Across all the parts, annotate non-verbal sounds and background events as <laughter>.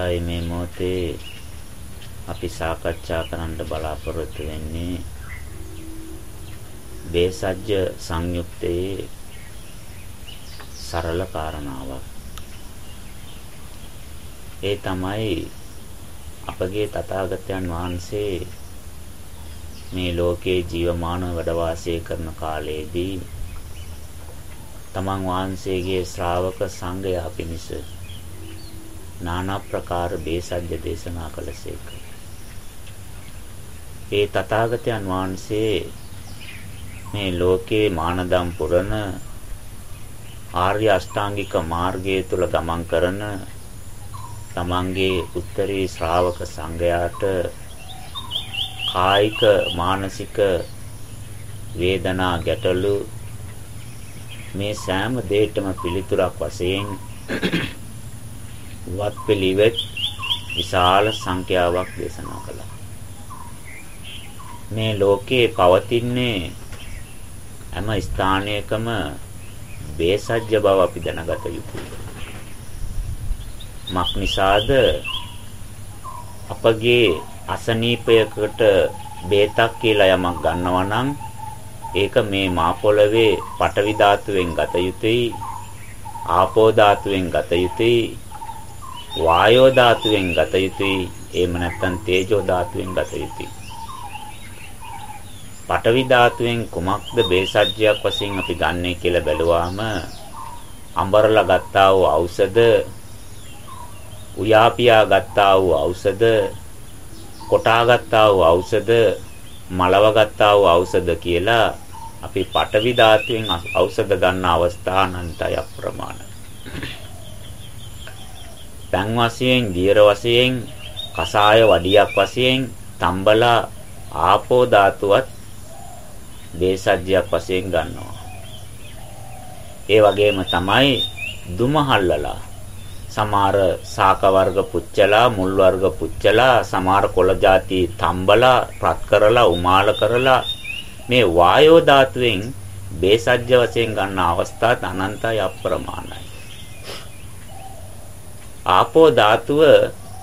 අවස්ථාවේ මේ මොහොතේ අපි සාකච්ඡා කරන්න බලාපොරොත්තු වෙන්නේ බේසජ්‍ය සංයුක්තයේ සරල කාරණාවක්. ඒ තමයි අපගේ තථාගතයන් වහන්සේ මේ ලෝකේ ජීවමානව වැඩ වාසය කරන කාලයේදී තමන් වහන්සේගේ ශ්‍රාවක සංඝයා පිණිස নানা ප්‍රකාර බේසජ්‍ය දේශනා කළසේක. ඒ තථාගතයන් වහන්සේ මේ ලෝකේ මානදම් පුරන ආර්ය අෂ්ටාංගික මාර්ගය තුල ගමන් කරන තමන්ගේ උත්තරී ශ්‍රාවක සංඝයාට කායික මානසික වේදනා ගැටලු මේ සෑම දෙයකම පිළිතුරක් වශයෙන් වත් පිළිවෙත් විශාල සංඛ්‍යාවක් දේශනා කළා. මේ ලෝකේ පවතින්නේ හැම ස්ථානයකම බේසජ්‍ය බව අපි දැනගත යුතුයි. මක් නිසාද අපගේ අසනීපයකට බේතක් කියලා යමක් ගන්නවා නම් ඒක මේ මා පොළවේ පටවි ධාතුවෙන් ගත යුතුයි ආපෝ ධාතුවෙන් ගත යුතුයි වායෝ ධාතුවෙන් ගත යුතුයි එහෙම නැත්නම් තේජෝ ධාතුවෙන් ගත යුතුයි පටවි ධාතුවෙන් කුමක්ද බේසජ්‍යයක් වශයෙන් අපි ගන්නෙ කියලා බැලුවාම අඹරලා ගත්තා වූ ඖෂධ උයාපියා ගත්තා වූ ඖෂධ කොටා ගත්තා වූ ඖෂධ මලව ගත්තා වූ ඖෂධ කියලා අපි පටවි ධාතුවෙන් ඖෂධ ගන්න අවස්ථා අනන්තය අප්‍රමාණ. පැන් වශයෙන්, දියර වශයෙන්, කසාය වඩියක් වශයෙන්, තම්බලා ආපෝ ධාතුවත් දේශජ්‍යයක් වශයෙන් ගන්නවා. ඒ වගේම තමයි දුමහල්ලලා සමහර ශාක වර්ග පුච්චලා මුල් වර්ග පුච්චලා සමහර කොළ ಜಾති තම්බලා රත් කරලා උමාල කරලා මේ වායෝ ධාතුවෙන් බේසජ්‍ය වශයෙන් ගන්න අවස්ථාත් අනන්තයි අප්‍රමාණයි. ආපෝ ධාතුව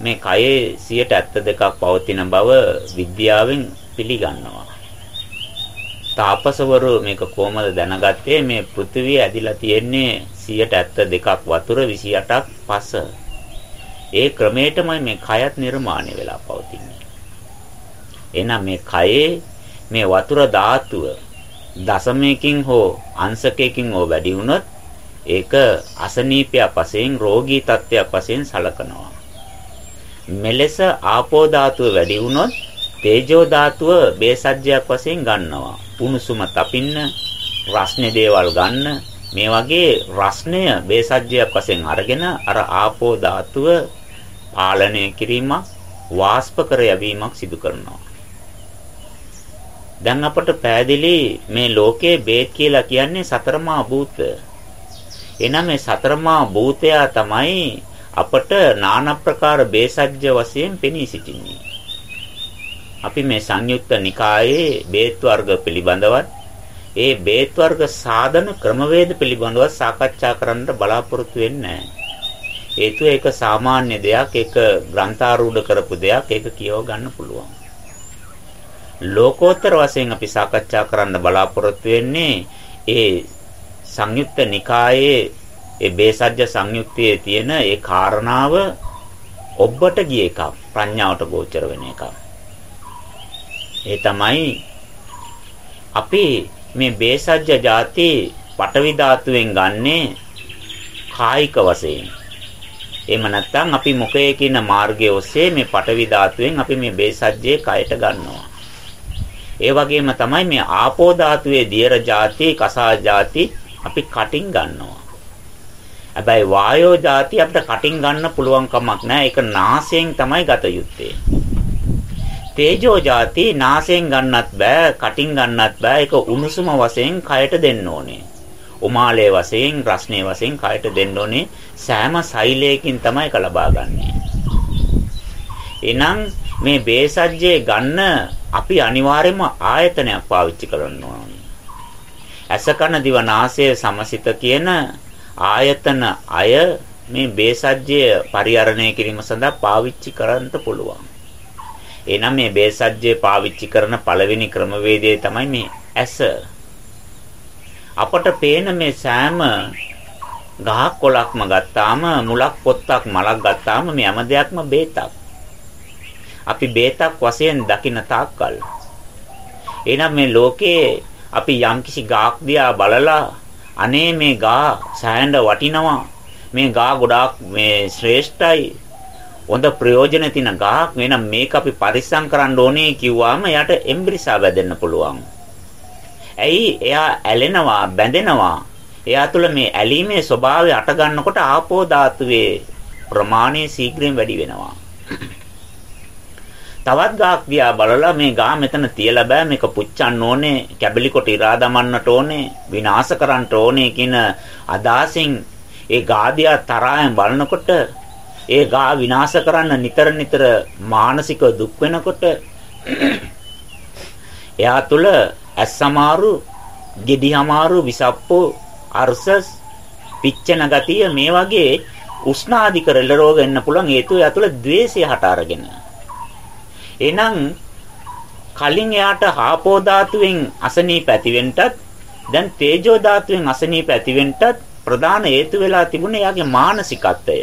මේ කයේ 72ක් පවතින බව විද්‍යාවෙන් පිළිගන්නවා. තාපසවරු මේක කොහමද දැනගත්තේ මේ පෘථිවිය ඇදිලා තියෙන්නේ 172ක් වතුර 28ක් පස. ඒ ක්‍රමයටමයි මේ කයත් නිර්මාණය වෙලා පවතින්නේ. එහෙනම් මේ කයේ මේ වතුර ධාතුව දශමයකින් හෝ අංශකයකින් හෝ වැඩි වුණොත් ඒක අසනීපයක් වශයෙන් රෝගී තත්ත්වයක් වශයෙන් සලකනවා. මෙලෙස ආපෝ ධාතුව වැඩි වුණොත් තේජෝ ධාතුව බේසජ්‍යයක් වශයෙන් ගන්නවා. උණුසුම තපින්න, රස්නේ දේවල් ගන්න මේ වගේ රස්නය බේසජ්‍යයක් වශයෙන් අරගෙන අර ආපෝ ධාතුව පාලනය කිරීමක් වාෂ්ප කර යැවීමක් සිදු කරනවා. දැන් අපට පෑදිලි මේ ලෝකයේ බේත් කියලා කියන්නේ සතරමා භූත. එනනම් මේ සතරමා භූතයා තමයි අපට নানা ප්‍රකාර බේසජ්‍ය වශයෙන් පෙනී සිටින්නේ. අපි මේ සංයුක්ත නිකායේ බේත් වර්ග පිළිබඳවත් ඒ බේත් වර්ග සාධන ක්‍රමවේද පිළිබඳව සාකච්ඡා කරන්න බලාපොරොත්තු වෙන්නේ හේතුව ඒක සාමාන්‍ය දෙයක් ඒක ග්‍රන්ථාරූඪ කරපු දෙයක් ඒක කියව ගන්න පුළුවන් ලෝකෝත්තර වශයෙන් අපි සාකච්ඡා කරන්න බලාපොරොත්තු වෙන්නේ ඒ සංයුක්ත නිකායේ ඒ බේසජ්‍ය සංයුක්තියේ තියෙන ඒ කාරණාව ඔබ්බට ගිය එකක් ප්‍රඥාවට ගෝචර වෙන එකක්. ඒ තමයි අපි මේ බේසජ්‍ය જાති පටවි ධාතුවෙන් ගන්නේ කායික වශයෙන්. එහෙම නැත්නම් අපි මොකයේ කියන මාර්ගයේ ඔස්සේ මේ පටවි ධාතුවෙන් අපි මේ බේසජ්‍යයේ කයට ගන්නවා. ඒ වගේම තමයි මේ ආපෝ ධාතුවේ දියර જાති කසා જાති අපි කටින් ගන්නවා. හැබැයි වායෝ જાති අපිට කටින් ගන්න පුළුවන් කමක් නැහැ. ඒක නාසයෙන් තමයි ගත යුත්තේ. තේජෝ જાති නාසයෙන් ගන්නත් බෑ, කටින් ගන්නත් බෑ. ඒක උණුසුම වශයෙන් කයට දෙන්න ඕනේ. උමාලයේ වශයෙන්, රස්නේ වශයෙන් කයට දෙන්න ඕනේ. සෑම සෛලයකින් තමයි කලබා ගන්නෙ. එනම් මේ බේසජ්ජේ ගන්න අපි අනිවාර්යයෙන්ම ආයතනයක් පාවිච්චි කරන්න ඕනේ. ඇස කන දිව නාසය සමසිත කියන ආයතන අය මේ බේසජ්‍ය පරිහරණය කිරීම සඳහා පාවිච්චි කරන්න පුළුවන්. එහෙනම් මේ බේසජ්‍ය පාවිච්චි කරන පළවෙනි ක්‍රමවේදය තමයි මේ ඇස. අපට පේන මේ සෑම ගහක් කොලක්ම ගත්තාම මුලක් පොත්තක් මලක් ගත්තාම මේ හැම දෙයක්ම බේතක්. අපි බේතක් වශයෙන් දකින තාක්කල්. එහෙනම් මේ ලෝකේ අපි යම්කිසි ගාක් දිහා බලලා අනේ මේ ගා සෑහෙන වටිනවා මේ ගා ගොඩාක් මේ ශ්‍රේෂ්ඨයි හොඳ ප්‍රයෝජන තියෙන ගාක් වෙනම් මේක අපි පරිස්සම් කරන්න ඕනේ කිව්වාම එයාට එම්බ්‍රිසා වැදෙන්න පුළුවන්. ඇයි එයා ඇලෙනවා බැඳෙනවා. එයා තුළ මේ ඇලීමේ ස්වභාවය අට ගන්නකොට ආපෝ ධාතුවේ ප්‍රමාණය ශීඝ්‍රයෙන් වැඩි වෙනවා. තවත් ගාක් දිහා බලලා මේ ගා මෙතන තියලා බෑ මේක පුච්චන්න ඕනේ කැබලි කොට ඉරා දමන්නට ඕනේ විනාශ කරන්න ඕනේ කියන අදාසින් ඒ ගාදියා තරහෙන් බලනකොට ඒ ගා විනාශ කරන්න නිතර නිතර මානසික දුක් වෙනකොට <clears throat> එයා තුල ඇස් සමාරු, ගෙඩි අමාරු, විසප්පෝ, අර්සස්, පිච්චෙන ගතිය මේ වගේ උෂ්ණාධික රෙල රෝග එන්න පුළුවන් හේතුව එයා තුල द्वේෂය හට අරගෙන. එහෙනම් කලින් එයාට හාපෝ ධාතුවෙන් අසනීප ඇතිවෙන්නටත් දැන් තේජෝ ධාතුවෙන් අසනීප ඇතිවෙන්නටත් ප්‍රධාන හේතු වෙලා තිබුණේ එයාගේ මානසිකත්වය.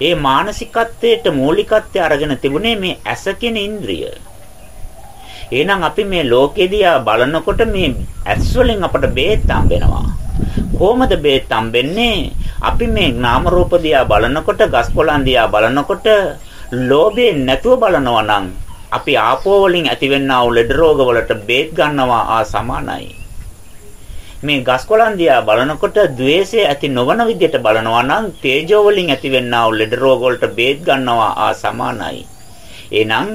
ඒ මානසිකත්වයට මූලිකත්වය අරගෙන තිබුණේ මේ ඇස කියන ඉන්ද්‍රිය. එහෙනම් අපි මේ ලෝකෙදී බලනකොට මේ ඇස් වලින් අපට බේත් හම්බෙනවා. කොහොමද බේත් හම්බෙන්නේ? අපි මේ නාම රූප දිහා බලනකොට, ගස් කොළන් දිහා බලනකොට ලෝභයෙන් නැතුව බලනවා නම් අපි ආපෝ වලින් ඇතිවෙනා වූ ලෙඩ රෝග වලට බේත් ගන්නවා ආ සමානයි. මේ ගස්කොලන් දිහා බලනකොට द्वේෂය ඇති නොවන විදිහට බලනවා නම් තේජෝ වලින් ඇතිවෙනා වූ ලෙඩ රෝග වලට බේත් ගන්නවා ආ සමානයි. එහෙනම්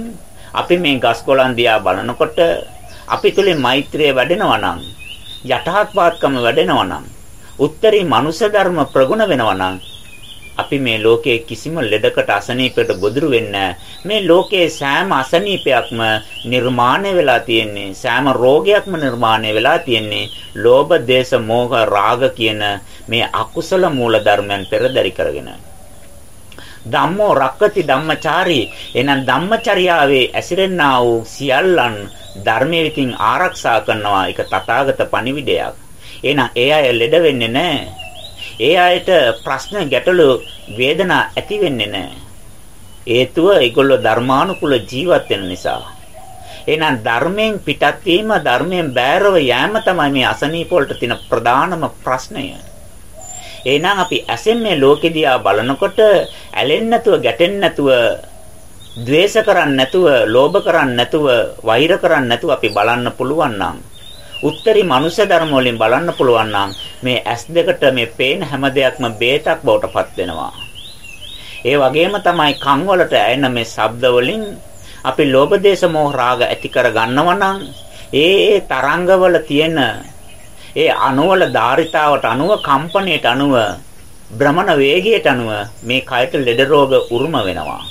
අපි මේ ගස්කොලන් දිහා බලනකොට අපි තුලින් මෛත්‍රිය වැඩෙනවා නම් යටහත්පාත්කම වැඩෙනවා නම් උත්තරී මනුෂ්‍ය ධර්ම ප්‍රගුණ වෙනවා නම් අපි මේ ලෝකයේ කිසිම ලෙඩකට අසනීපයකට ගොදුරු වෙන්නේ මේ ලෝකයේ සෑම අසනීපයක්ම නිර්මාණය වෙලා තියෙන්නේ සෑම රෝගයක්ම නිර්මාණය වෙලා තියෙන්නේ ලෝභ දේශ මෝහ රාග කියන මේ අකුසල මූල ධර්මයන් පෙරදරි කරගෙන. ධම්මෝ රක්කති ධම්මචාරී. එහෙනම් ධම්මචර්යාවේ ඇසිරෙන්නා වූ සියල්ලන් ධර්මයේ විසින් ආරක්ෂා කරනවා. ඒක තථාගත පණිවිඩයක්. එහෙනම් ඒ අය ලෙඩ වෙන්නේ නැහැ. ඒ අයට ප්‍රශ්න ගැටලු වේදනා ඇති වෙන්නේ නැහැ. හේතුව ඒගොල්ලෝ ධර්මානුකූල ජීවත් වෙන නිසා. එහෙනම් ධර්මයෙන් පිටත් වීම ධර්මයෙන් බෑරව යෑම තමයි මේ අසනීප වලට තියෙන ප්‍රධානම ප්‍රශ්නය. එහෙනම් අපි ඇසෙන් මේ ලෝකෙදී බලනකොට ඇලෙන්නේ නැතුව ගැටෙන්නේ නැතුව ද්වේෂ කරන්නේ නැතුව ලෝභ කරන්නේ නැතුව වෛර කරන්නේ නැතුව අපි බලන්න පුළුවන් නම් උත්තරී මනුෂ්‍ය ධර්ම වලින් බලන්න පුළුවන් නම් මේ ඇස් දෙකට මේ පේන හැම දෙයක්ම බේතක් බවට පත් වෙනවා. ඒ වගේම තමයි කන් වලට ඇෙන මේ ශබ්ද වලින් අපි ලෝභ දේශ මොහ රාග ඇති කර ගන්නවා නම් ඒ ඒ තරංගවල තියෙන ඒ අණුවල ධාරිතාවට අනුව කම්පණයට අනුව භ්‍රමණ වේගයට අනුව මේ කයට ලෙඩ රෝග උරුම වෙනවා.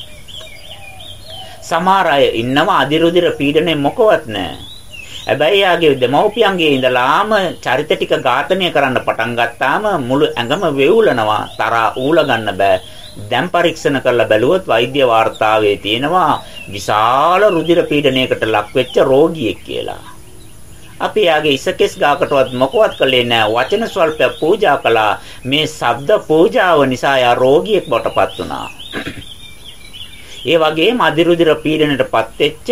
සමහර අය ඉන්නවා අදිරුදිර පීඩනේ මොකවත් නැහැ. හැබැයි යාගේ දෙමව්පියන්ගේ ඉඳලාම චරිත ටික ඝාතනය කරන්න පටන් ගත්තාම මුළු ඇඟම වෙවුලනවා තරහා ඌල ගන්න බෑ දැන් පරීක්ෂණ කරලා බැලුවොත් වෛද්‍ය වාර්තාවේ තියෙනවා විශාල රුධිර පීඩනයකට ලක් වෙච්ච රෝගියෙක් කියලා. අපි යාගේ ඉසකෙස් ගාකටවත් මොකවත් කළේ නැහැ. වචන ස්වල්පයක් පූජා කළා. මේ ශබ්ද පූජාව නිසා යා රෝගියෙක් බවටපත් වුණා. ඒ වගේම අදිරුධිර පීඩනයටපත් වෙච්ච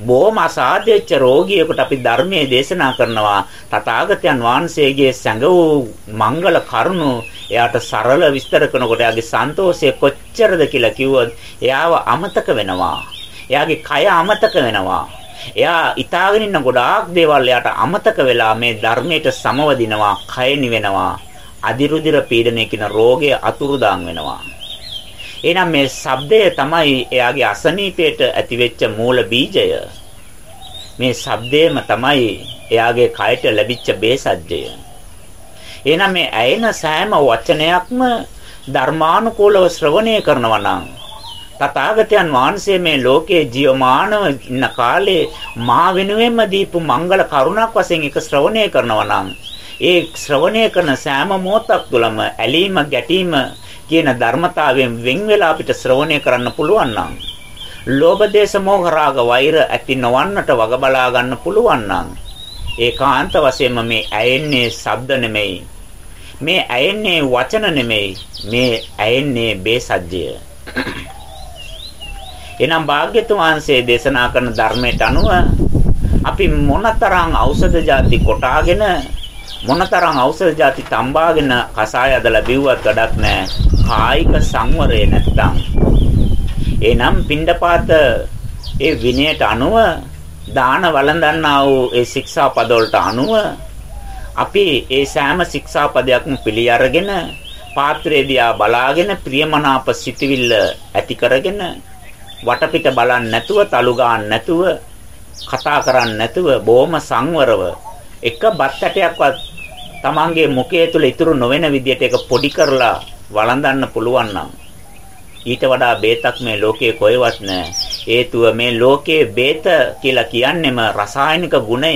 බොහොම අසාධ්‍යච්ච රෝගියෙකුට අපි ධර්මයේ දේශනා කරනවා. තථාගතයන් වහන්සේගේ සැඟ වූ මංගල කරුණු එයාට සරල විස්තර කරනකොට එයාගේ සන්තෝෂය කොච්චරද කියලා කිව්වොත් එයාව අමතක වෙනවා. එයාගේ කය අමතක වෙනවා. එයා ඊතාගෙන ඉන්න ගොඩාක් දේවල් එයාට අමතක වෙලා මේ ධර්මයට සමවදිනවා කය නිවෙනවා. අදිරුදිර පීඩනය කියන රෝගය අතුරුදාන් වෙනවා. එහෙනම් මේ ශබ්දය තමයි එයාගේ අසනීපයට ඇතිවෙච්ච මූල බීජය. මේ ශබ්දයම තමයි එයාගේ කයට ලැබිච්ච බේසජ්ජය. එහෙනම් මේ ඇයෙන සෑම වචනයක්ම ධර්මානුකූලව ශ්‍රවණය කරනවා නම් තථාගතයන් වහන්සේ මේ ලෝකයේ ජීවමානව ඉන්න කාලේ මා වෙනුවෙන්ම දීපු මංගල කරුණක් වශයෙන් එක ශ්‍රවණය කරනවා නම් ඒ ශ්‍රවණය කරන සෑම මොහොතක් තුළම ඇලීම ගැටීම කියන ධර්මතාවයෙන් වෙන් වෙලා අපිට ශ්‍රවණය කරන්න පුළුවන් නම් ලෝභ දේශ මොහ රාග වෛර ඇති නොවන්නට වග බලා ගන්න පුළුවන් නම් ඒකාන්ත වශයෙන්ම මේ ඇයෙන්නේ ශබ්ද නෙමෙයි. මේ ඇයෙන්නේ වචන නෙමෙයි. මේ ඇයෙන්නේ බේසජ්ජය. එනම් භාග්‍යතුන් වහන්සේ දේශනා කරන ධර්මයට අනුව අපි මොනතරම් ඖෂධ ಜಾති කොටාගෙන මොනතරම් ඖෂධ ಜಾති තම්බාගෙන කසාය අදලා බිව්වත් වැඩක් නැහැ. කායික සංවරය නැත්තම්. එනම් පින්ඩපාත ඒ විනයට අනුව දාන වළඳන්නා වූ ඒ ශික්ෂාපද වලට අනුව අපි ඒ සෑම ශික්ෂාපදයක්ම පිළි අරගෙන පාත්‍රයේ දිහා බලාගෙන ප්‍රියමනාප සිටිවිල්ල ඇති කරගෙන වටපිට බලන්නේ නැතුව තලු ගන්න නැතුව කතා කරන්නේ නැතුව බොහොම සංවරව එක බත් ඇටයක්වත් Tamange මුඛය තුල ඉතුරු නොවන විදියට ඒක පොඩි කරලා වළඳන්න පුළුවන් නම් ඊට වඩා බේතක් මේ ලෝකයේ කොහෙවත් නැහැ. හේතුව මේ ලෝකයේ බේත කියලා කියන්නේම රසායනික ගුණය.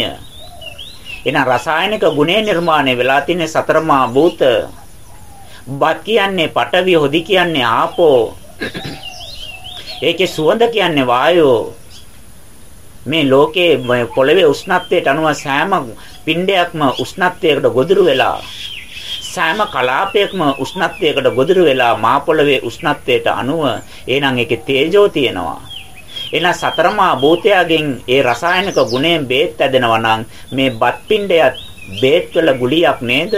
එහෙනම් රසායනික ගුණය නිර්මාණය වෙලා තියෙන සතරමා භූත. බත් කියන්නේ පඨවි හොදි කියන්නේ ආපෝ. ඒකේ සුවඳ කියන්නේ වායෝ. මේ ලෝකයේ පොළවේ උෂ්ණත්වයට අනුව සෑම පිණ්ඩයක්ම උෂ්ණත්වයකට ගොදුරු වෙලා සෑම කලාපයක්ම උෂ්ණත්වයකට ගොදුරු වෙලා මා පොළවේ උෂ්ණත්වයට අනුව එහෙනම් ඒකේ තේජෝ තියෙනවා. එහෙනම් සතරමා භූතයගෙන් ඒ රසායනික ගුණයෙන් බේත් ඇදෙනවා නම් මේ බත් පිණ්ඩයත් බේත් වල ගුලියක් නේද?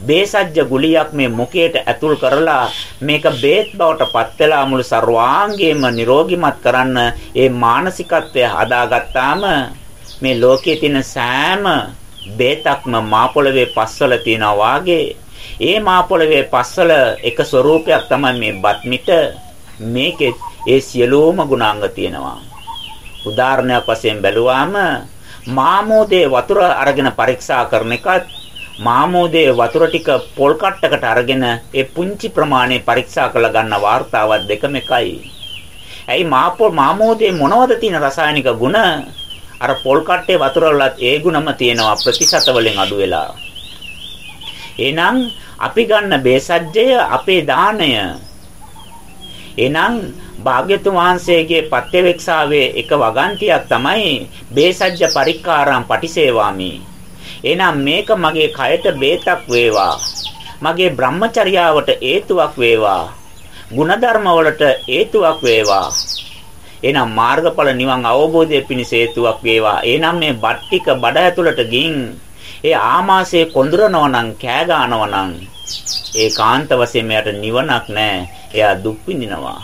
බේසජ්‍ය ගුලියක් මේ මුඛයට ඇතුල් කරලා මේක බේත් බවට පත් වෙලා මුළු ਸਰවාංගේම නිරෝගිමත් කරන්න ඒ මානසිකත්වය හදාගත්තාම මේ ලෝකයේ තියෙන සෑම බේතක්ම මාපොළවේ පස්වල තියනා වාගේ. ඒ මාපොළවේ පස්වල එක ස්වરૂපයක් තමයි මේ බත්මිට මේකේ ඒ සියලෝම ගුණාංග තියෙනවා. උදාහරණයක් වශයෙන් බැලුවාම මාමෝදේ වතුර අරගෙන පරීක්ෂා කරන එකත් මාමෝදේ වතුර ටික පොල් කට්ටකට අරගෙන ඒ පුංචි ප්‍රමාණය පරීක්ෂා කරලා ගන්න වார்த்தාවක් දෙකම එකයි. ඇයි මාපොල් මාමෝදේ මොනවද තියෙන රසායනික ගුණ? අර පොල් කට්ටේ වතුර වලත් ඒ ගුණම තියෙනවා ප්‍රතිශත වලින් අඩු වෙලා. එහෙනම් අපි ගන්න බේසජ්ජය අපේ දාණය. එහෙනම් භාග්‍යතුන් වහන්සේගේ පත්‍යවේක්ෂාවේ එක වගන්තියක් තමයි බේසජ්ජ පරික්කාරම් පටිසේවාමි. එහෙනම් මේක මගේ කයට බේතක් වේවා. මගේ බ්‍රහ්මචර්යාවට හේතුවක් වේවා. ಗುಣධර්ම වලට හේතුවක් වේවා. එහෙනම් මාර්ගඵල නිවන් අවබෝධය පිණිස හේතුවක් වේවා. එහෙනම් මේ බට්ටික බඩ ඇතුළට ගින් ඒ ආමාශයේ කොඳුරනවා නම් කෑ ගන්නවා නම් ඒකාන්ත වශයෙන් එයාට නිවනක් නැහැ. එයා දුක් විඳිනවා.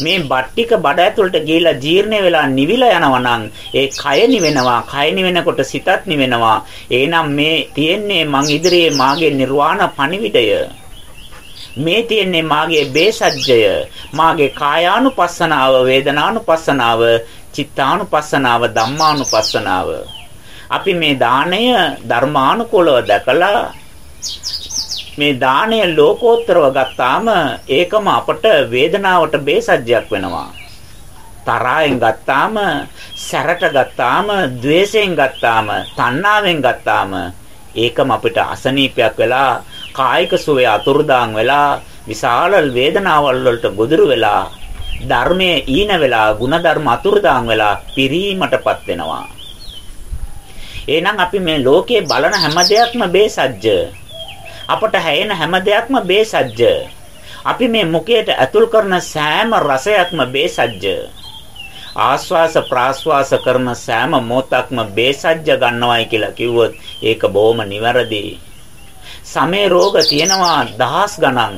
මේ බට්ටික බඩ ඇතුළට ගිහිලා ජීර්ණ වෙලා නිවිලා යනවා නම් ඒ කය නිවෙනවා කය නිවෙනකොට සිතත් නිවෙනවා එහෙනම් මේ තියෙන්නේ මං ඉදිරියේ මාගේ නිර්වාණ පණිවිඩය මේ තියෙන්නේ මාගේ බේසජ්ජය මාගේ කායානුපස්සනාව වේදනානුපස්සනාව චිත්තානුපස්සනාව ධම්මානුපස්සනාව අපි මේ දාණය ධර්මානුකූලව දැකලා මේ දාණය ලෝකෝත්තරව ගත්තාම ඒකම අපට වේදනාවට බේසජ්ජයක් වෙනවා. තරහෙන් ගත්තාම, සැරට ගත්තාම, द्वේෂයෙන් ගත්තාම, තණ්හාවෙන් ගත්තාම ඒකම අපිට අසනීපයක් වෙලා කායික සුවය අතුරුදාන් වෙලා විශාල වේදනාවල් වලට ගොදුරු වෙලා ධර්මයේ ඊන වෙලා ಗುಣධර්ම අතුරුදාන් වෙලා පිරීමටපත් වෙනවා. එහෙනම් අපි මේ ලෝකේ බලන හැම දෙයක්ම බේසජ්ජ අපට හැයෙන හැම දෙයක්ම බේසජ්ජ. අපි මේ මුඛයට ඇතුල් කරන සෑම රසයක්ම බේසජ්ජ. ආස්වාස ප්‍රාස්වාස කරන සෑම මොහොතක්ම බේසජ්ජ ගන්නවයි කියලා කිව්වොත් ඒක බොහොම නිවැරදි. සමේ රෝග තියෙනවා දහස් ගණන්.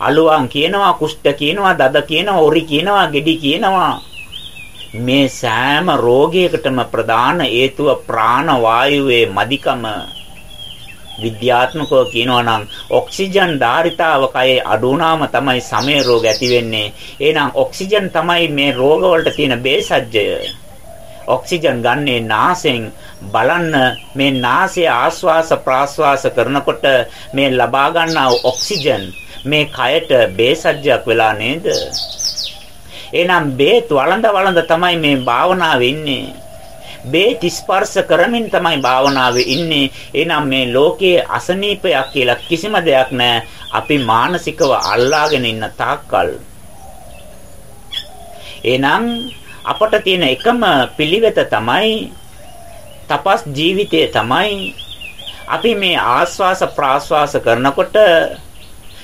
අලුවන් කියනවා කුෂ්ඨ කියනවා දද කියනවා ඔරි කියනවා ගෙඩි කියනවා මේ සෑම රෝගයකටම ප්‍රධාන හේතුව ප්‍රාණ වායුවේ මදිකම විද්‍යාත්මකව කියනවා නම් ඔක්සිජන් ධාරිතාව කයේ අඩු වුණාම තමයි සමය රෝග ඇති වෙන්නේ. එහෙනම් ඔක්සිජන් තමයි මේ රෝග වලට තියෙන බේසජ්ජය. ඔක්සිජන් ගන්නේ නාසයෙන් බලන්න මේ නාසය ආශ්වාස ප්‍රාශ්වාස කරනකොට මේ ලබා ගන්නා ඔක්සිජන් මේ කයට බේසජ්ජයක් වෙලා නේද? එහෙනම් බේත් වළඳ වළඳ තමයි මේ භාවනාව ඉන්නේ. බේත් ස්පර්ශ කරමින් තමයි භාවනාවේ ඉන්නේ. එහෙනම් මේ ලෝකයේ අසනීපයක් කියලා කිසිම දෙයක් නැහැ. අපි මානසිකව අල්ලාගෙන ඉන්න තාක්කල්. එහෙනම් අපට තියෙන එකම පිළිවෙත තමයි තපස් ජීවිතය තමයි අපි මේ ආස්වාස ප්‍රාස්වාස කරනකොට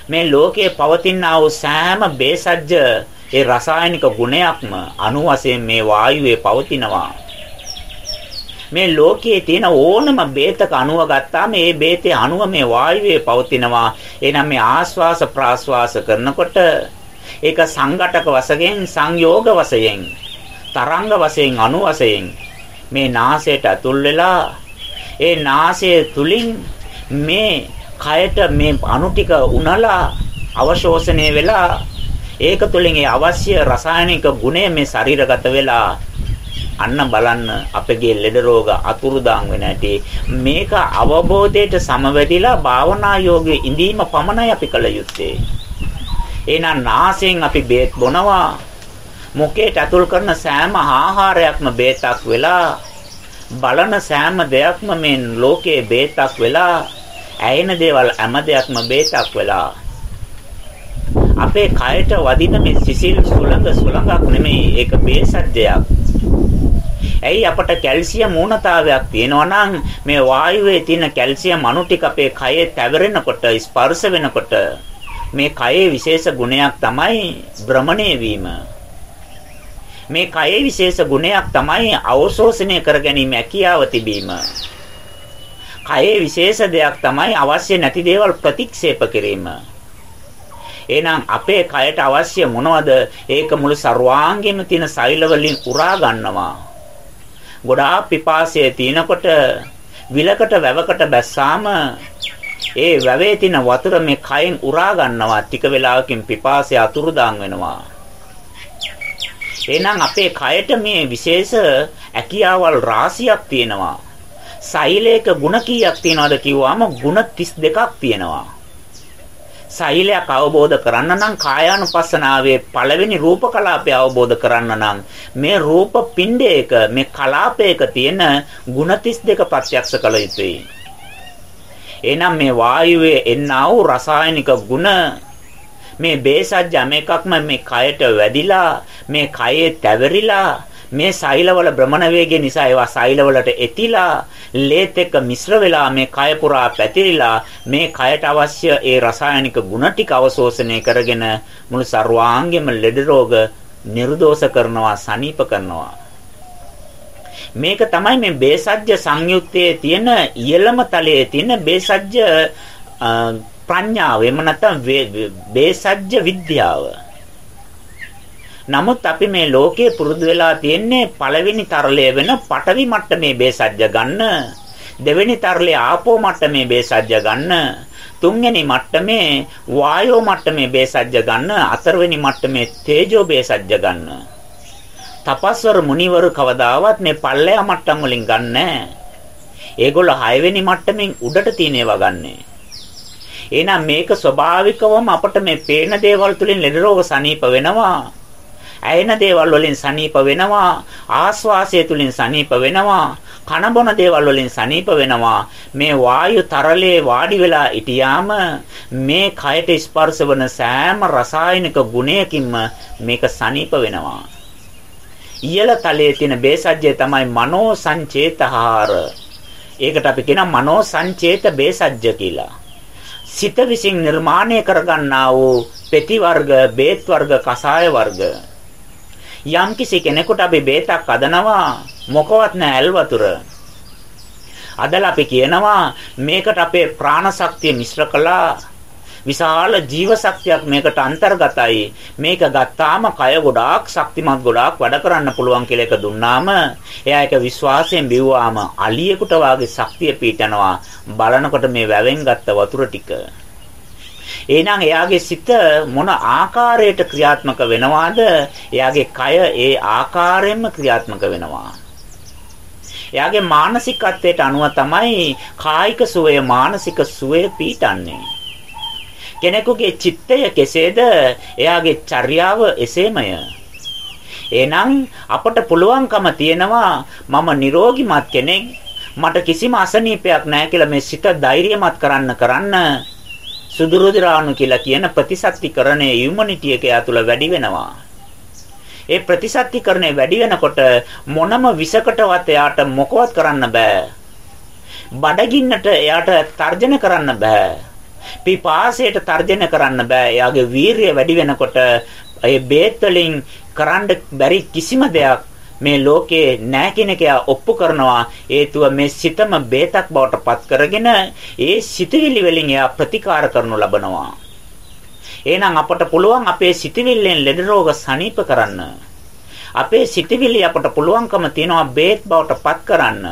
මේ ලෝකයේ පවතින ආ වූ සෑම බේසජ්‍ය ඒ රසායනික ගුණයක්ම අණු වශයෙන් මේ වායුවේ පවතිනවා. මේ ලෝකයේ තියෙන ඕනම බේතක අණුව ගත්තාම මේ බේතේ අණුව මේ වායුවේ පවතිනවා. එහෙනම් මේ ආස්වාස ප්‍රාස්වාස කරනකොට ඒක සංඝටක වශයෙන් සංයෝග වශයෙන් තරංග වශයෙන් අණු වශයෙන් මේ නාසයට ඇතුල් වෙලා ඒ නාසය තුලින් මේ කයට මේ අණු ටික උනලා අවශෝෂණය වෙලා ඒක තුළින් ඒ අවශ්‍ය රසායනික ගුණය මේ ශරීරගත වෙලා අන්න බලන්න අපගේ ලෙඩ රෝග අතුරුදාන් වෙන ඇටි. මේක අවබෝධයට සමවැදිලා භාවනා යෝගයේ ඉඳීම පමණයි අපි කළ යුත්තේ. එහෙනම් නාසයෙන් අපි බේත් බොනවා. මුඛයට ඇතුල් කරන සෑම ආහාරයක්ම බේතක් වෙලා බලන සෑම දෙයක්ම මේ ලෝකයේ බේතක් වෙලා ඇයෙන දේවල් හැම දෙයක්ම බේතක් වෙලා අපේ කයට වදින මේ සිසිල් සුළඟ සුළඟක් නෙමෙයි ඒක බේසජ්ජයක්. ඇයි අපට කැල්සියම් ඌනතාවයක් තියෙනවා නම් මේ වායුවේ තියෙන කැල්සියම් අණු ටික අපේ කයේ තැවරෙනකොට ස්පර්ශ වෙනකොට මේ කයේ විශේෂ ගුණයක් තමයි භ්‍රමණය වීම. මේ කයේ විශේෂ ගුණයක් තමයි අවශෝෂණය කර ගැනීම හැකියාව තිබීම. කයේ විශේෂ දෙයක් තමයි අවශ්‍ය නැති දේවල් ප්‍රතික්ෂේප කිරීම. එහෙනම් අපේ කයට අවශ්‍ය මොනවද? ඒක මුළු ਸਰවාංගෙම තියෙන සෛල වලින් උරා ගන්නවා. ගොඩාක් පිපාසය තිනකොට විලකට වැවකට බැස්සාම ඒ වැවේ තියෙන වතුර මේ කයෙන් උරා ගන්නවා. ටික වෙලාවකින් පිපාසය අතුරුදාන් වෙනවා. එහෙනම් අපේ කයට මේ විශේෂ ඇකියාවල් රාශියක් තියෙනවා. සෛලයක ಗುಣ කීයක් තියෙනවද කිව්වම ಗುಣ 32ක් තියෙනවා. සෛලයක් අවබෝධ කරන්න නම් කායානුපස්සනාවේ පළවෙනි රූප කලාපය අවබෝධ කරන්න නම් මේ රූප පිණ්ඩයක මේ කලාපයක තියෙන ಗುಣ 32 ප්‍රත්‍යක්ෂ කළ යුතුයි. එහෙනම් මේ වායුවේ එන්නා වූ රසායනික ගුණ මේ බේසජ්ජ මේකක්ම මේ කයට වැඩිලා මේ කයේ තැවරිලා මේ සෛලවල භ්‍රමණ වේගය නිසා ඒවා සෛලවලට එතිලා ලේත් එක්ක මිශ්‍ර වෙලා මේ කය පුරා පැතිරිලා මේ කයට අවශ්‍ය ඒ රසායනික ගුණ ටික අවශෝෂණය කරගෙන මුළු ਸਰවාංගෙම ලෙඩ රෝග නිර්දෝෂ කරනවා සනීප කරනවා. මේක තමයි මේ බේසජ්‍ය සංයුත්තේ තියෙන ඉහළම තලයේ තියෙන බේසජ්‍ය ප්‍රඥාව එහෙම නැත්නම් බේසජ්‍ය විද්‍යාව. නමුත් අපි මේ ලෝකයේ පුරුදු වෙලා තියෙන්නේ පළවෙනි තරලය වෙන පටවි මට්ටමේ බේසජ්‍ය ගන්න දෙවෙනි තරලයේ ආපෝ මට්ටමේ බේසජ්‍ය ගන්න තුන්වෙනි මට්ටමේ වායෝ මට්ටමේ බේසජ්‍ය ගන්න හතරවෙනි මට්ටමේ තේජෝ බේසජ්‍ය ගන්න. තපස්වර මුනිවරු කවදාවත් මේ පල්ලෙහා මට්ටම් වලින් ගන්නෑ. ඒගොල්ලෝ හයවෙනි මට්ටමින් උඩට තියෙන ඒවා ගන්නේ. එහෙනම් මේක ස්වභාවිකවම අපිට මේ පේන දේවල් තුලින් ලෙඩ රෝග සනීප වෙනවා. ඇයෙන දේවල් වලින් සනීප වෙනවා. ආස්වාසය තුලින් සනීප වෙනවා. කන බොන දේවල් වලින් සනීප වෙනවා. මේ වායු තරලේ වාඩි වෙලා ඉතියාම මේ කයට ස්පර්ශ වන සෑම රසායනික ගුණයකින්ම මේක සනීප වෙනවා. ඉහළ තලයේ තියෙන බේසජ්ජය තමයි මනෝ සංචේතහාර ඒකට අපි කියන මනෝ සංචේත බේසජ්ජ කියලා. සිත විසින් නිර්මාණය කරගන්නා වූ පෙති වර්ග, බේත් වර්ග, කසාය වර්ග යම්කිසි කෙනෙකුට අපි බේතක් අදනවා මොකවත් නැහැ ඇල් වතුර. අදලා අපි කියනවා මේකට අපේ ප්‍රාණ ශක්තිය මිශ්‍ර කළා විශාල ජීව ශක්තියක් මේකට අන්තර්ගතයි මේක ගත්තාම කය ගොඩාක් ශක්තිමත් ගොඩාක් වැඩ කරන්න පුළුවන් කියලා එක දුන්නාම එයා ඒක විශ්වාසයෙන් බිව්වාම අලියෙකුට වාගේ ශක්තිය පීඨනවා බලනකොට මේ වැවෙන් ගත්ත වතුර ටික එහෙනම් එයාගේ සිත මොන ආකාරයට ක්‍රියාත්මක වෙනවාද? එයාගේ කය ඒ ආකාරයෙන්ම ක්‍රියාත්මක වෙනවා. එයාගේ මානසිකත්වයට අනුව තමයි කායික සුවය මානසික සුවය පීඩන්නේ. කෙනෙකුගේ චිත්තය කෙසේද? එයාගේ චර්යාව එසේමය. එහෙනම් අපට පුළුවන්කම තියෙනවා මම නිරෝගිමත් කෙනෙක් මට කිසිම අසනීපයක් නැහැ කියලා මේ සිත ධෛර්යමත් කරන්න කරන්න සුදුරුදිරාණු කියලා කියන ප්‍රතිසත්තිකරණයේ යුමනිටි එක ඇතුළ වැඩි වෙනවා. ඒ ප්‍රතිසත්තිකරණය වැඩි වෙනකොට මොනම විසකටවත් එයාට මොකවත් කරන්න බෑ. බඩගින්නට එයාට තර්ජන කරන්න බෑ. පිපාසයට තර්ජන කරන්න බෑ. එයාගේ වීරිය වැඩි වෙනකොට ඒ බේත් වලින් කරන්න බැරි කිසිම දෙයක් මේ ලෝකේ නැහැ කියන එක ඔප්පු කරනවා. හේතුව මේ සිතම බේතක් බවට පත් කරගෙන ඒ සිතවිලි වලින් එයා ප්‍රතිකාර කරනු ලබනවා. එහෙනම් අපට පුළුවන් අපේ සිතවිල්ලෙන් ලෙඩ රෝග සනීප කරන්න. අපේ සිතවිලි අපට පුළුවන්කම තියනවා බේත් බවට පත් කරන්න.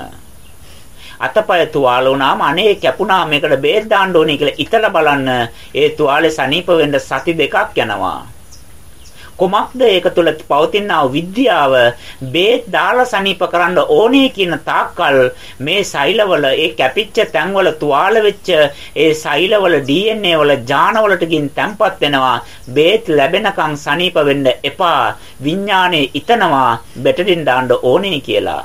අතපය තුවාල වුණාම අනේ කැපුණා මේකට බේත් දාන්න ඕනේ කියලා ඉතලා බලන්න. ඒ තුවාලේ සනීප වෙන්න සති දෙකක් යනවා. කොමක්ද ඒක තුළ පවතිනා විද්‍යාව? බේත් දාලා සනීප කරන්න ඕනේ කියන තාක්කල් මේ සෛලවල ඒ කැපිච්ච තැන්වල තුවාල වෙච්ච ඒ සෛලවල DNA වල ජානවලට ගින් තැම්පත් වෙනවා. බේත් ලැබෙනකන් සනීප වෙන්න එපා. විඥානේ ඉතනවා. බෙටරින් දාන්න ඕනේ කියලා.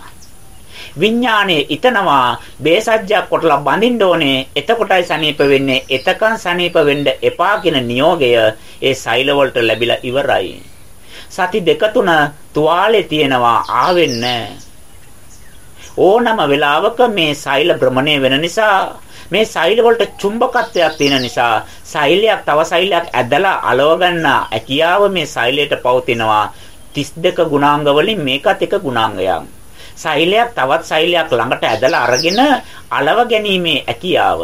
විඥානයේ ිතනවා බේසජ්ජක් කොටලා බඳින්න ඕනේ. එතකොටයි සනීප වෙන්නේ. එතකන් සනීප වෙන්න එපා කියන නියෝගය ඒ සෛල වලට ලැබිලා ඉවරයි. සති දෙක තුන තුවාලේ තියෙනවා ආවෙන්නේ. ඕනම වෙලාවක මේ සෛල භ්‍රමණය වෙන නිසා මේ සෛල වලට චුම්බකත්වයක් තියෙන නිසා සෛලයක් තව සෛලයක් ඇදලා අලව ගන්න හැකියාව මේ සෛලයට පවතිනවා. 32 ගුණාංග වලින් මේකත් එක ගුණාංගයක්. සෛලයක් තවත් සෛලයක් ළඟට ඇදලා අරගෙන අලව ගැනීමේ හැකියාව.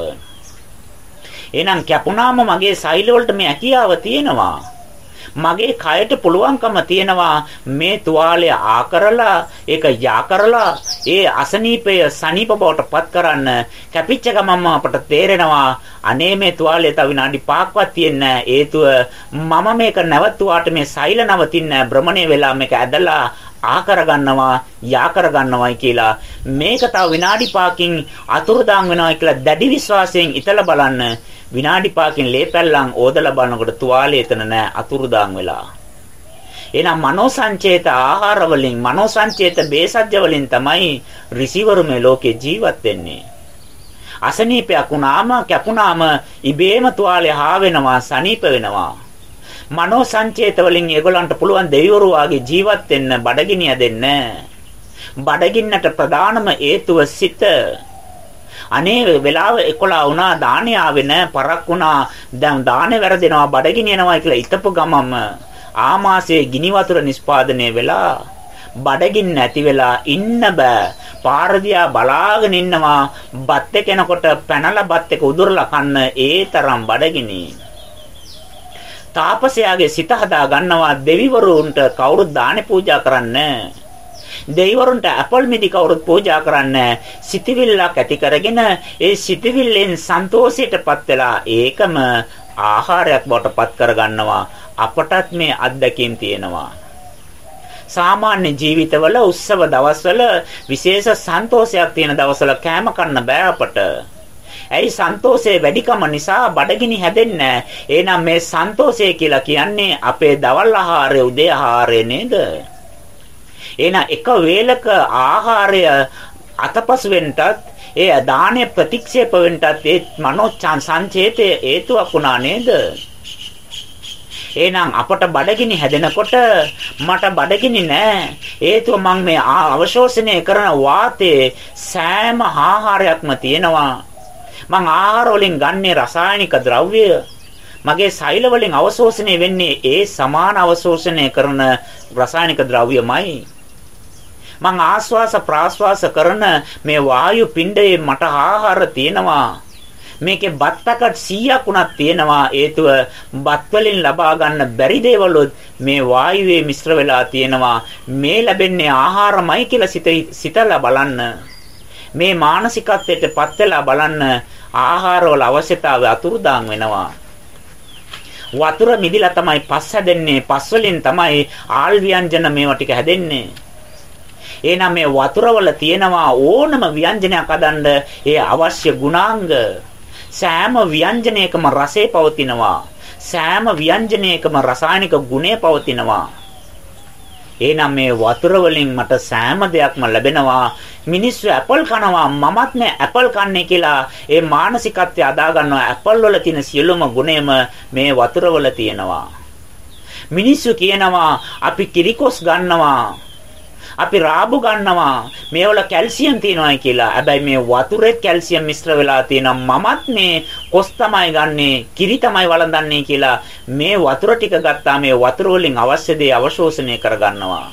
එහෙනම් කැපුණාම මගේ සෛල වලට මේ හැකියාව තියෙනවා. මගේ කයට පුළුවන්කම තියෙනවා මේ තුවාලය ආ කරලා ඒක යා කරලා ඒ අසනීපය සනීප බවට පත් කරන්න කැපිච්ච ගමන්ම අපට තේරෙනවා අනේ මේ තුවාලය තව විනාඩි 5ක්වත් තියෙන හේතුව මම මේක නැවතුවාට මේ සෛල නවතින්න භ්‍රමණය වෙලා මේක ඇදලා ආ කරගන්නවා යා කරගන්නවයි කියලා. මේක තව විනාඩි 5කින් අතුරුදාන් වෙනවා කියලා දැඩි විශ්වාසයෙන් ඉතලා බලන්න. විනාඩි 5කින් ලේපැල්ලන් ඕදලා බලනකොට තුවාලේ එතන නෑ අතුරුදාන් වෙලා. එහෙනම් මනෝ සංචේත ආහාර වලින් මනෝ සංචේත බේසජ්‍ය වලින් තමයි රිසීවර් මේ ලෝකේ ජීවත් වෙන්නේ. අසනීපයක් වුණාම කැපුණාම ඉබේම තුවාලේ හා වෙනවා සනීප වෙනවා. මනෝ සංචේත වලින් ඒගොල්ලන්ට පුළුවන් දෙවිවරු වාගේ ජීවත් වෙන්න බඩගිනිය දෙන්න. බඩගින්නට ප්‍රධානම හේතුව සිත. අනේ වෙලාව 11 වුණා දානේ ආවේ නැහැ පරක් වුණා දැන් දානේ වැරදෙනවා බඩගිනියනවා කියලා ඉතපු ගමම ආමාශයේ ගිනි වතුර නිස්පාදනය වෙලා බඩගින්න නැති වෙලා ඉන්න බෑ පාරදියා බලාගෙන ඉන්නවා බත් එක එනකොට පැනලා බත් එක උදුරලා කන්න ඒ තරම් බඩගිනි තාපසයාගේ සිත හදා ගන්නවා දෙවිවරුන්ට කවුරුත් දානේ පූජා කරන්නේ. දෙවිවරුන්ට ඇපල් මිදි කවුරුත් පූජා කරන්නේ. සිතවිල්ලක් ඇති කරගෙන ඒ සිතවිල්ලෙන් සන්තෝෂයටපත් වෙලා ඒකම ආහාරයක් බවට පත් කරගන්නවා. අපටත් මේ අත්දැකීම් තියෙනවා. සාමාන්‍ය ජීවිතවල උත්සව දවස්වල විශේෂ සන්තෝෂයක් තියෙන දවස්වල කෑම කන්න බෑ අපට. ඇයි සන්තෝෂයේ වැඩිකම නිසා බඩගිනි හැදෙන්නේ එහෙනම් මේ සන්තෝෂය කියලා කියන්නේ අපේ දවල් ආහාරය උදේ ආහාරය නේද? එහෙනම් එක වේලක ආහාරය අතපසු වෙන්නටත් ඒ දාහනේ ප්‍රතික්ෂේප වෙන්නටත් ඒ මනෝ සංචේතයේ හේතුවක් වුණා නේද? එහෙනම් අපට බඩගිනි හැදෙනකොට මට බඩගිනි නෑ. හේතුව මම මේ අවශෝෂණය කරන වාතයේ සෑම ආහාරයක්ම තියෙනවා. මං ආහාර වලින් ගන්නේ රසායනික ද්‍රව්‍ය. මගේ සෛල වලින් අවශෝෂණය වෙන්නේ ඒ සමාන අවශෝෂණය කරන රසායනික ද්‍රව්‍යමයි. මං ආස්වාස ප්‍රාස්වාස කරන මේ වායු පිණ්ඩයේ මට ආහාර තියෙනවා. මේකේ බත් පැකට් 100ක් උනත් තියෙනවා. හේතුව බත් වලින් ලබා ගන්න බැරි දේවල් මේ වායුවේ මිශ්‍ර වෙලා තියෙනවා. මේ ලැබෙන්නේ ආහාරමයි කියලා සිතලා බලන්න. මේ මානසිකත්වයටපත් වෙලා බලන්න. ආහාරවල අවශ්‍යතාවය අතුරුදාන් වෙනවා. වතුර මිදිලා තමයි පස් හැදෙන්නේ. පස් වලින් තමයි ආල් ව්‍යංජන මේවා ටික හැදෙන්නේ. එහෙනම් මේ වතුරවල තියෙනවා ඕනම ව්‍යංජනයක් හදන්න ඒ අවශ්‍ය ගුණාංග සෑම ව්‍යංජනයකම රසය පවතිනවා. සෑම ව්‍යංජනයකම රසායනික ගුණය පවතිනවා. එහෙනම් මේ වතුර වලින් මට සෑම දෙයක්ම ලැබෙනවා. මිනිස්සු ඇපල් කනවා මමත් නේ ඇපල් කන්නේ කියලා ඒ මානසිකත්වය අදා ගන්නවා. ඇපල් වල තියෙන සියලුම ගුණයම මේ වතුර වල තියෙනවා. මිනිස්සු කියනවා අපි කිරිකොස් ගන්නවා. අපි රාබු ගන්නවා මේවල කැල්සියම් තියෙනවායි කියලා. හැබැයි මේ වතුරෙත් කැල්සියම් මිශ්‍ර වෙලා තියෙනවා. මමත් මේ කොස් තමයි ගන්නෙ, කිරි තමයි වළඳන්නේ කියලා මේ වතුර ටික ගත්තා මේ වතුර වලින් අවශ්‍ය දේ අවශෝෂණය කරගන්නවා.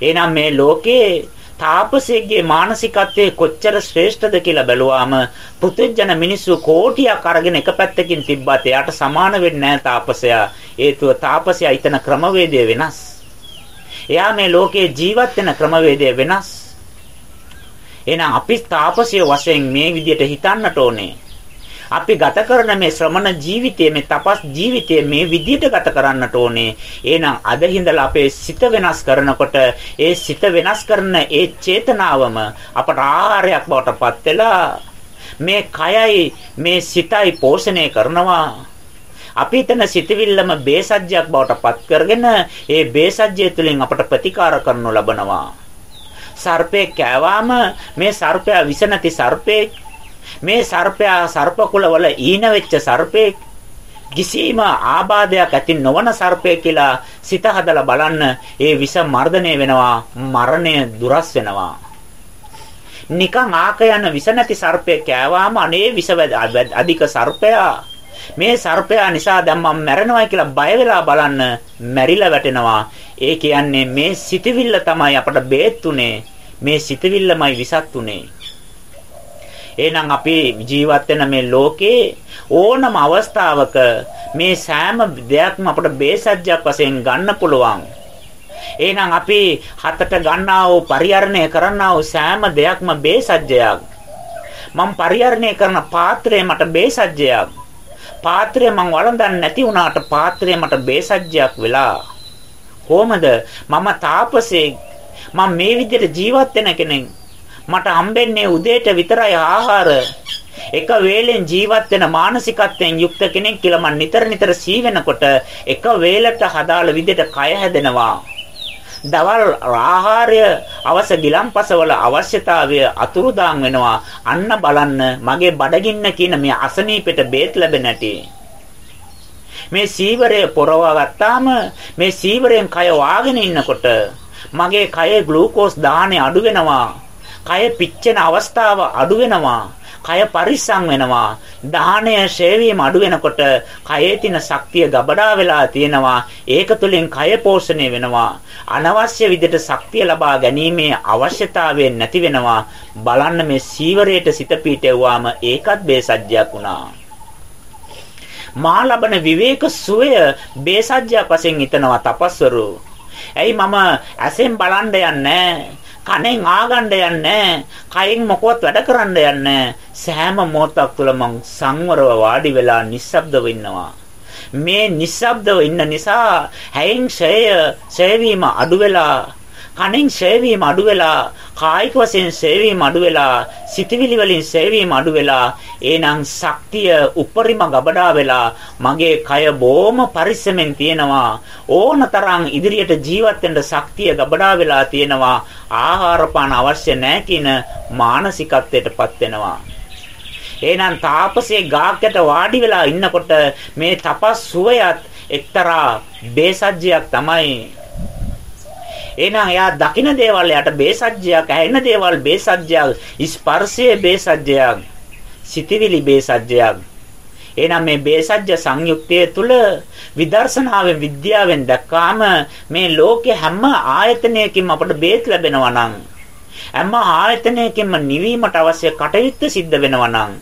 එහෙනම් මේ ලෝකේ තාපසයෙක්ගේ මානසිකත්වයේ කොච්චර ශ්‍රේෂ්ඨද කියලා බැලුවාම පුදුජන මිනිස්සු කෝටියක් අරගෙන එක පැත්තකින් තිබ්බත් එයාට සමාන වෙන්නේ නැහැ තාපසයා. හේතුව තාපසයා ඊතන ක්‍රමවේදය වෙනස්. එයා මේ ලෝකේ ජීවත් වෙන ක්‍රමවේදය වෙනස්. එහෙනම් අපි තාපසය වශයෙන් මේ විදිහට හිතන්නට ඕනේ. අපි ගත කරන මේ ශ්‍රමණ ජීවිතයේ මේ තපස් ජීවිතයේ මේ විදිහට ගත කරන්නට ඕනේ. එහෙනම් අද හිඳලා අපේ සිත වෙනස් කරනකොට ඒ සිත වෙනස් කරන ඒ චේතනාවම අපට ආහාරයක් බවට පත් වෙලා මේ කයයි මේ සිතයි පෝෂණය කරනවා. අපි හිතන සිතවිල්ලම බේසජ්ජයක් බවට පත් කරගෙන ඒ බේසජ්ජය තුළින් අපට ප්‍රතිකාර කරනු ලබනවා. සර්පේ කෑවාම මේ සර්පයා විස නැති සර්පේ මේ සර්පයා සර්ප කුලවල ඊන වෙච්ච සර්පේ කිසිම ආබාධයක් ඇති නොවන සර්පය කියලා සිත හදලා බලන්න ඒ විස මර්ධනය වෙනවා මරණය දුරස් වෙනවා. නිකන් ආක යන විස නැති සර්පය කෑවාම අනේ විස අධික සර්පයා මේ සර්පයා නිසා දැන් මම මැරෙනවා කියලා බය වෙලා බලන්න මැරිලා වැටෙනවා. ඒ කියන්නේ මේ සිතවිල්ල තමයි අපට බේත් උනේ. මේ සිතවිල්ලමයි විසත් උනේ. එහෙනම් අපි ජීවත් වෙන මේ ලෝකේ ඕනම අවස්ථාවක මේ සෑම දෙයක්ම අපට බේසජ්ජක් වශයෙන් ගන්න පුළුවන්. එහෙනම් අපි හතට ගන්නා වූ පරිහරණය කරන්නා වූ සෑම දෙයක්ම බේසජ්ජයක්. මම පරිහරණය කරන පාත්‍රය මට බේසජ්ජයක්. පාත්‍රය මං වළඳන්නේ නැති වුණාට පාත්‍රය මට බේසජ්ජයක් වෙලා. කොහමද? මම තාපසේ මම මේ විදිහට ජීවත් වෙන කෙනෙක්. මට හම්බෙන්නේ උදේට විතරයි ආහාර. එක වේලෙන් ජීවත් වෙන මානසිකත්වයෙන් යුක්ත කෙනෙක් කියලා මම නිතර නිතර සී වෙනකොට එක වේලට හදාළ විදිහට කය හැදෙනවා. දවල් ආහාරය අවශ්‍ය ගිලම්පසවල අවශ්‍යතාවය අතුරුදාන් වෙනවා. අන්න බලන්න මගේ බඩගින්න කියන මේ අසනීපෙට බේත් ලැබෙන නැටි. මේ සීවරය පොරවා ගත්තාම මේ සීවරයෙන් කය වාගෙන ඉන්නකොට මගේ කයේ ග්ලූකෝස් දාහනය අඩු වෙනවා. කය පිච්චෙන අවස්ථාව අඩු වෙනවා. කය පරිස්සම් වෙනවා. දහණය ශේවීම අඩු වෙනකොට කයේ තියෙන ශක්තිය ගබඩා වෙලා තියෙනවා. ඒක තුළින් කය පෝෂණය වෙනවා. අනවශ්‍ය විදිහට ශක්තිය ලබා ගැනීමේ අවශ්‍යතාවය නැති වෙනවා. බලන්න මේ සීවරයට සිත පීටෙව්වාම ඒකත් බේසජ්ජයක් වුණා. මා ලබන විවේක සුවය බේසජ්ජයක් වශයෙන් හිතනවා තපස්වරු. ඇයි මම ඇසෙන් බලන්න යන්නේ කනෙන් ආගන්න යන්නේ කයින් මොකවත් වැඩ කරන්න යන්නේ සෑම මොහොතක් තුළ මං සංවරව වාඩි වෙලා නිස්සබ්දව ඉන්නවා. මේ නිස්සබ්දව ඉන්න නිසා හැයින් ඡය ඡයවීම අඩු වෙලා කනෙන් ඡයවීම අඩු වෙලා කායික වශයෙන් ඡයවීම අඩු වෙලා සිතවිලි වලින් ඡයවීම අඩු වෙලා එහෙනම් ශක්තිය උපරිම ගබඩා වෙලා මගේ කය බොහොම පරිස්සමෙන් තියෙනවා. ඕනතරම් ඉදිරියට ජීවත් වෙන්න ශක්තිය ගබඩා වෙලා තියෙනවා. ආහාර පාන අවශ්‍ය නැහැ කියන මානසිකත්වයටපත් වෙනවා. එහෙනම් තාපසේ ගාකට වාඩි වෙලා ඉන්නකොට මේ තපස් සුවයත් එක්තරා බේසජ්ජයක් තමයි. එහෙනම් එයා දකින දේවල් එයාට බේසජ්ජයක්, ඇහෙන දේවල් බේසජ්ජයක්, ස්පර්ශයේ බේසජ්ජයක්, සිතවිලි බේසජ්ජයක්. එහෙනම් මේ බේසජ්ජ සංයුක්තය තුල විදර්ශනාවෙන් විද්‍යාවෙන් දැක්කාම මේ ලෝකේ හැම ආයතනයකින්ම අපට බේත් ලැබෙනවා නම් හැම ආයතනයකින්ම නිවීමට අවශ්‍ය කටයුත්ත සිද්ධ වෙනවා නම්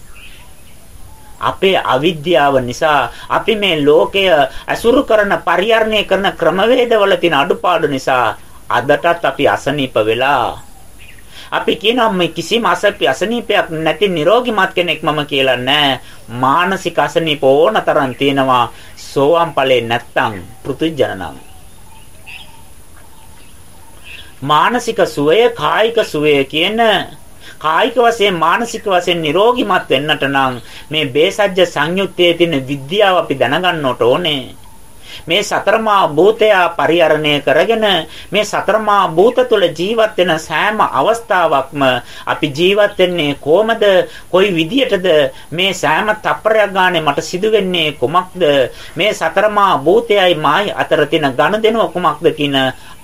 අපේ අවිද්‍යාව නිසා අපි මේ ලෝකය අසුරු කරන පරිහරණය කරන ක්‍රමවේදවල තියෙන අඩුපාඩු නිසා අදටත් අපි අසනීප වෙලා. අපි කියනවා මේ කිසිම අසපි අසනීපයක් නැති නිරෝගිමත් කෙනෙක් මම කියලා නෑ. මානසික අසනීප ඕනතරම් තියෙනවා. සෝවම් ඵලේ නැත්තම් පෘතුජනනම් මානසික සුවය කායික සුවය කියන කායික වශයෙන් මානසික වශයෙන් නිරෝගිමත් වෙන්නට නම් මේ බේසජ්‍ය සංයුත්තේ තියෙන විද්‍යාව අපි දැනගන්නට ඕනේ. මේ සතරමා භූතය පරිහරණය කරගෙන මේ සතරමා භූත තුළ ජීවත් වෙන සෑම අවස්ථාවක්ම අපි ජීවත් වෙන්නේ කොහමද? කොයි විදියටද? මේ සෑම තප්පරයක් ගානේ මට සිදුවෙන්නේ කුමක්ද? මේ සතරමා භූතයයි මායි අතර තියෙන ඝනදෙනුව කුමක්ද කියන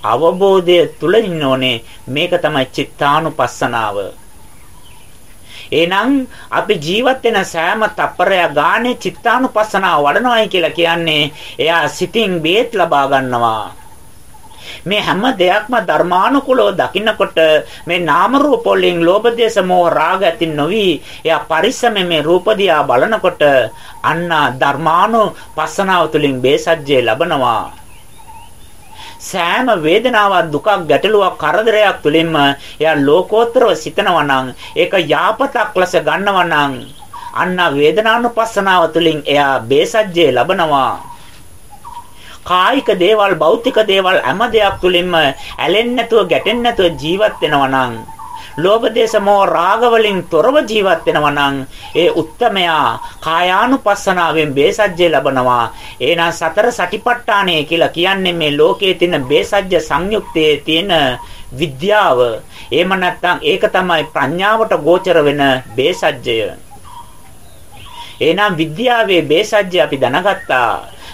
අවබෝධය තුල ඉන්න ඕනේ. මේක තමයි චිත්තානුපස්සනාව. එහෙනම් අපි ජීවත් වෙන සෑම තප්පරයක් ගානේ චිත්තානුපස්සනාව වඩනවායි කියලා කියන්නේ එයා සිතින් බේත් ලබා ගන්නවා. මේ හැම දෙයක්ම ධර්මානුකූලව දකින්නකොට මේ නාම රූප වලින් ලෝභ දේශ මොහ රාග ඇති නොවි එයා පරිස්සමෙන් මේ රූප දිහා බලනකොට අන්න ධර්මානුපස්සනාව තුළින් බේසජ්ජේ ලබනවා සෑම වේදනාවක් දුකක් ගැටලුවක් කරදරයක් තුළින්ම එයා ලෝකෝත්තරව සිතනවා නම් ඒක යාපතක් ලෙස ගන්නවා නම් අන්න වේදනානුපස්සනාව තුළින් එයා බේසජ්ජේ ලබනවා. කායික දේවල් භෞතික දේවල් හැම දෙයක් තුළින්ම ඇලෙන්නේ නැතුව ගැටෙන්නේ නැතුව ජීවත් වෙනවා නම් ලෝභ දේශ මොහ රාග වලින් තොරව ජීවත් වෙනවා නම් ඒ උත්තමයා කායානුපස්සනාවෙන් බේසජ්‍ය ලබනවා. එහෙනම් සතර සටිපට්ඨානය කියලා කියන්නේ මේ ලෝකයේ තියෙන බේසජ්‍ය සංයුක්තයේ තියෙන විද්‍යාව. එහෙම නැත්නම් ඒක තමයි ප්‍රඥාවට ගෝචර වෙන බේසජ්‍යය. එහෙනම් විද්‍යාවේ බේසජ්‍ය අපි දැනගත්තා.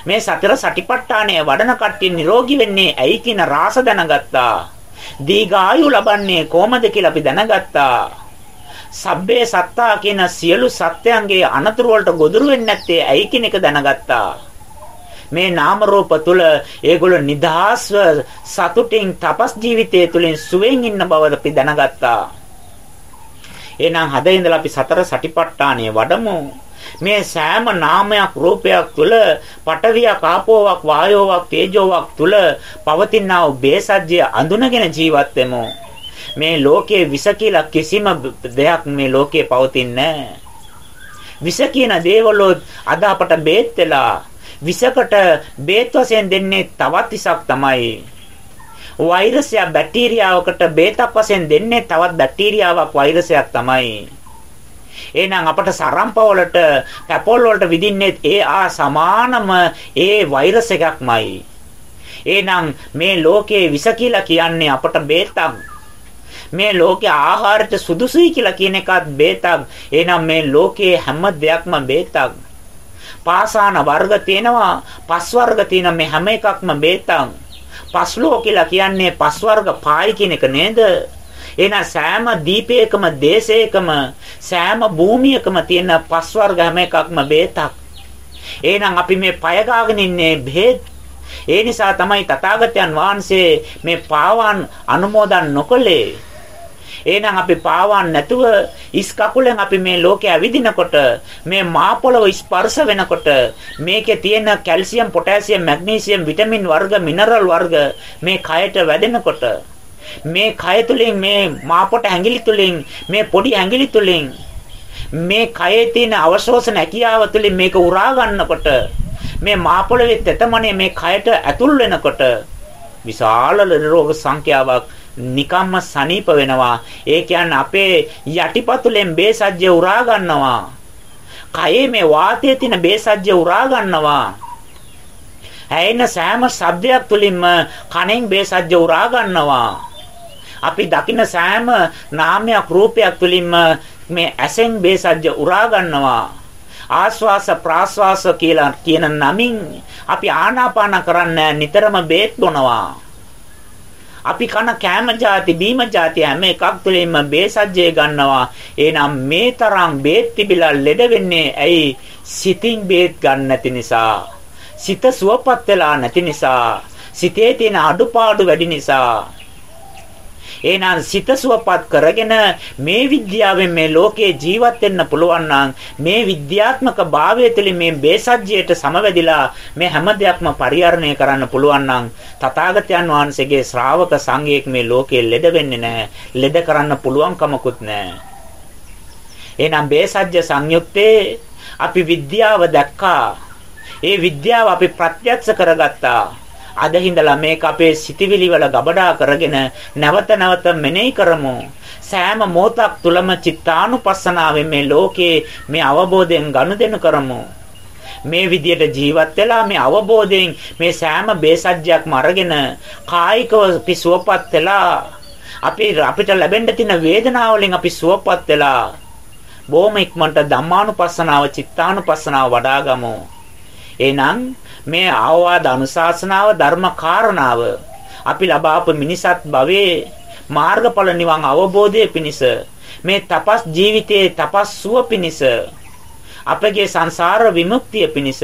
මේ සතර සටිපට්ඨානය වඩන කට්ටිය නිරෝගී වෙන්නේ ඇයි කියන රාස දැනගත්තා. දීඝායු ලබන්නේ කොහමද කියලා අපි දැනගත්තා. සබ්බේ සත්තා කියන සියලු සත්‍යයන්ගේ අනතුරු වලට ගොදුරු වෙන්නේ නැත්තේ ඇයි කියන එක දැනගත්තා. මේ නාම රූප තුල ඒගොල්ලෝ නිදහස්ව සතුටින් තපස් ජීවිතයේ තුලින් සුවෙන් ඉන්න බව අපි දැනගත්තා. එහෙනම් හද ඉඳලා අපි සතර සටිපට්ඨානය වඩමු. මේ සෑම නාමයක් රූපයක් තුල පටවියක් ආපෝවක් වායෝවක් තේජෝවක් තුල පවතිනා වූ බේසජ්‍ය අඳුනගෙන ජීවත් වෙමු. මේ ලෝකයේ විස කියලා කිසිම දෙයක් මේ ලෝකයේ පවතින්නේ විස කියන දේවල් අද අපට බේත් වෙලා විසකට බේත් වශයෙන් දෙන්නේ තවත් විසක් තමයි. වෛරසයක් බැක්ටීරියාවකට බේතක් වශයෙන් දෙන්නේ තවත් බැක්ටීරියාවක් වෛරසයක් තමයි. එහෙනම් අපට සරම්පවලට පැපොල් වලට විදින්නේ ඒ ආ සමානම ඒ වෛරස් එකක්මයි. එහෙනම් මේ ලෝකයේ විස කියලා කියන්නේ අපට බේතක්. මේ ලෝකේ ආහාරයට සුදුසුයි කියලා කියන එකත් බේතක්. එහෙනම් මේ ලෝකයේ හැම දෙයක්ම බේතක්. පාසාන වර්ග තියෙනවා, පස් වර්ග තියෙන මේ හැම එකක්ම බේතක්. පස්ලෝ කියලා කියන්නේ පස් වර්ග පායි කියන එක නේද? එහෙනම් සෑම දීපයකම දේශයකම සෑම භූමියකම තියෙන පස් වර්ග හැම එකක්ම බේතක්. එහෙනම් අපි මේ පය ගාගෙන ඉන්නේ බෙහෙත්. ඒ නිසා තමයි තථාගතයන් වහන්සේ මේ පාවන් අනුමෝදන් නොකළේ. එහෙනම් අපි පාවන් නැතුව ඉස් කකුලෙන් අපි මේ ලෝකේ ඇවිදිනකොට මේ මා පොළව ස්පර්ශ වෙනකොට මේකේ තියෙන කැල්සියම් පොටෑසියම් මැග්නීසියම් විටමින් වර්ග මිනරල් වර්ග මේ කයට වැදෙනකොට මේ කය තුලින් මේ මාපොට ඇඟිලි තුලින් මේ පොඩි ඇඟිලි තුලින් මේ කයේ තියෙන අවශෝෂණ හැකියාව තුලින් මේක උරා ගන්නකොට මේ මාපොළවේ තෙතමනේ මේ කයට ඇතුල් වෙනකොට විශාල රෝග සංඛ්‍යාවක් නිකම්ම සනීප වෙනවා. ඒ කියන්නේ අපේ යටිපතුලෙන් බේසජ්‍ය උරා ගන්නවා. කයේ මේ වාතයේ තියෙන බේසජ්‍ය උරා ගන්නවා. ඇයෙන සෑම ශබ්දයක් තුලින්ම කණෙන් බේසජ්‍ය උරා ගන්නවා. අපි දකින සෑම නාමයක් රූපයක් තුලින්ම මේ ඇසෙන් බේසජ්‍ය උරා ගන්නවා ආස්වාස ප්‍රාස්වාස කියලා කියන නමින් අපි ආනාපාන කරන්නේ නිතරම බේත් බොනවා අපි කන කෑම જાති බීම જાති හැම එකක් තුළින්ම බේසජ්ජය ගන්නවා. එහෙනම් මේ තරම් බේත් තිබිලා ලෙඩ වෙන්නේ ඇයි? සිතින් බේත් ගන්න නැති නිසා. සිත සුවපත් වෙලා නැති නිසා. සිතේ තියෙන අඩුපාඩු වැඩි නිසා. එහෙනම් සිත සුවපත් කරගෙන මේ විද්‍යාවෙන් මේ ලෝකේ ජීවත් වෙන්න පුළුවන් මේ විද්‍යාත්මක භාවය තුළින් මේ බේසජ්ජයට සමවැදිලා මේ හැම දෙයක්ම පරිහරණය කරන්න පුළුවන් නම් තථාගතයන් වහන්සේගේ ශ්‍රාවක සංඝයෙක් මේ ලෝකේ ලෙඩ වෙන්නේ නැහැ. ලෙඩ කරන්න පුළුවන් කමකුත් නැහැ. එහෙනම් බේසජ්‍ය සංයුත්තේ අපි විද්‍යාව දැක්කා. ඒ විද්‍යාව අපි ප්‍රත්‍යක්ෂ කරගත්තා. අද හිඳලා මේක අපේ සිතිවිලි වල ගබඩා කරගෙන නැවත නැවත මෙනෙහි කරමු. සෑම මොහොතක් තුලම චිත්තානුපස්සනාවෙන් මේ ලෝකේ මේ අවබෝධයෙන් ගනුදෙනු කරමු. මේ විදියට ජීවත් වෙලා මේ අවබෝධයෙන් මේ සෑම බේසජ්ජයක්ම අරගෙන කායිකව අපි සුවපත් වෙලා අපි අපිට ලැබෙන්න තියෙන වේදනාව වලින් අපි සුවපත් වෙලා බොහොම ඉක්මනට ධම්මානුපස්සනාව චිත්තානුපස්සනාව වඩාගමු. එහෙනම් මේ ආවාද අනුශාසනාව ධර්ම කාරණාව. අපි ලබාපු මිනිසත් භවයේ මාර්ගඵල නිවන් අවබෝධයේ පිණිස මේ තපස් ජීවිතයේ තපස් සුව පිණිස අපගේ සංසාර විමුක්තිය පිණිස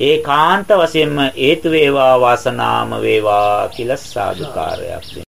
ඒකාන්ත වශයෙන්ම හේතු වේවා වාසනාම වේවා කියලා සාදුකාරයක්